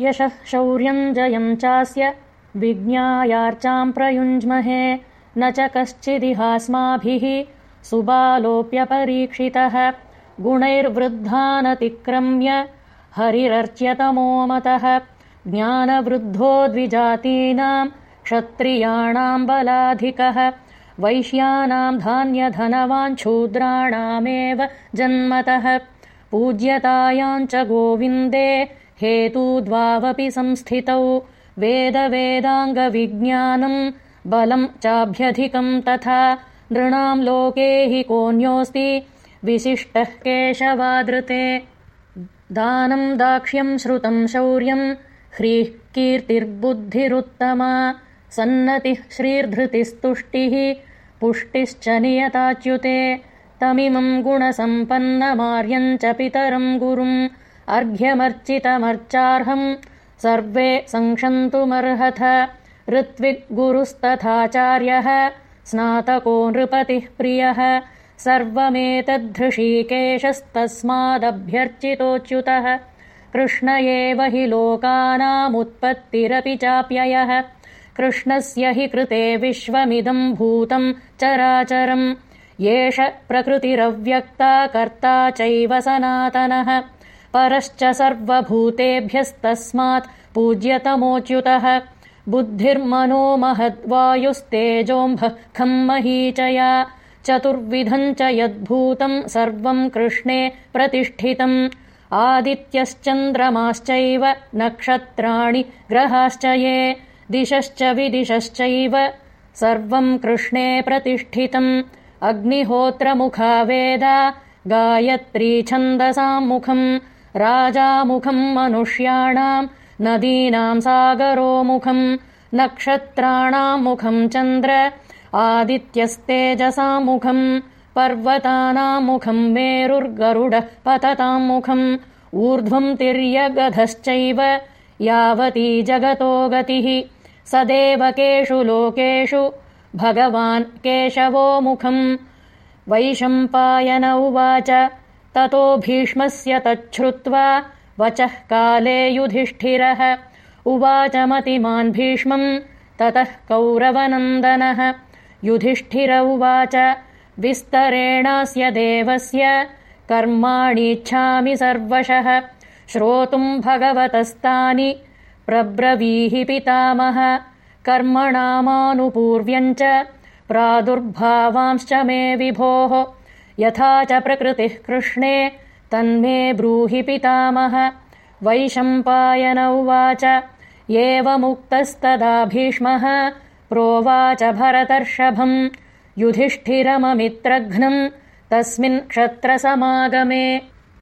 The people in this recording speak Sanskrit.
यशः शौर्यम् जयम् चास्य विज्ञायार्चाम् प्रयुञ्ज्महे न च कश्चिदिहास्माभिः सुबालोऽप्यपरीक्षितः गुणैर्वृद्धानतिक्रम्य हरिरर्च्यतमोमतः ज्ञानवृद्धो द्विजातीनाम् क्षत्रियाणाम् बलाधिकः वैश्यानाम् धान्यधनवाञ्छूद्राणामेव जन्मतः पूज्यतायाम् च गोविन्दे हेतूद्वावपि संस्थितौ। वेदवेदाङ्गविज्ञानम् बलम् चाभ्यधिकम् तथा नृणाम् लोके हि कोऽन्योऽस्ति। विशिष्टः केशवादृते। दानम् दाक्ष्यम् श्रुतम् शौर्यम् ह्रीः कीर्तिर्बुद्धिरुत्तमा। सन्नतिः श्रीर्धृतिस्तुष्टिः। पुष्टिश्च नियताच्युते। तमिमम् गुणसम्पन्नमार्यम् च पितरम् गुरुम् अर्घ्यमर्चितमर्चार्हम् सर्वे संक्षन्तुमर्हथ ऋत्विग्गुरुस्तथाचार्यः स्नातको नृपतिः प्रियः सर्वमेतद्धृषीकेशस्तस्मादभ्यर्चितोच्युतः कृष्ण एव हि लोकानामुत्पत्तिरपि चाप्ययः कृष्णस्य हि कृते विश्वमिदम् भूतम् चराचरम् एष प्रकृतिरव्यक्ता कर्ता चैव सनातनः परश्च सर्वभूतेभ्यस्तस्मात् पूज्यतमोच्युतः। बुद्धिर्मनो महद्वायुस्तेजोऽम्भः खम् महीचया। चतुर्विधम् च यद्भूतम् सर्वम् कृष्णे प्रतिष्ठितम्। आदित्यश्चन्द्रमाश्चैव नक्षत्राणि ग्रहाश्च ये दिशश्च विदिशश्चैव सर्वम् कृष्णे प्रतिष्ठितम्। अग्निहोत्रमुखा वेदा गायत्री छन्दसामुखम् राजामुखम् मनुष्याणाम् नदीनाम् सागरोमुखम् नक्षत्राणाम् मुखम् चन्द्र आदित्यस्तेजसामुखम् पर्वतानाम् मुखम् मेरुर्गरुडः पतताम् मुखम् ऊर्ध्वम् तिर्यगधश्चैव यावती जगतो गतिः स देवकेषु लोकेषु भगवान् केशवो मुखम्। वैशम्पायन उवाच ततो भीष्मस्य तच्छ्रुत्वा वचः काले युधिष्ठिरः। उवाच मतिमान् भीष्मम् ततः कौरवनन्दनः। युधिष्ठिर उवाच विस्तरेणास्य देवस्य कर्माणीच्छामि सर्वशः। श्रोतुम् भगवतस्तानि प्रब्रवीहि पितामह। कर्मणामानुपूर्व्यम् च प्रादुर्भावांश्च मे विभोः यथा च प्रकृतिः कृष्णे तन्मे ब्रूहि पितामह। वैशम्पायन उवाच एवमुक्तस्तदा भीष्मः प्रोवाच भरतर्षभम् युधिष्ठिरममित्रघ्नम् तस्मिन् क्षत्रसमागमे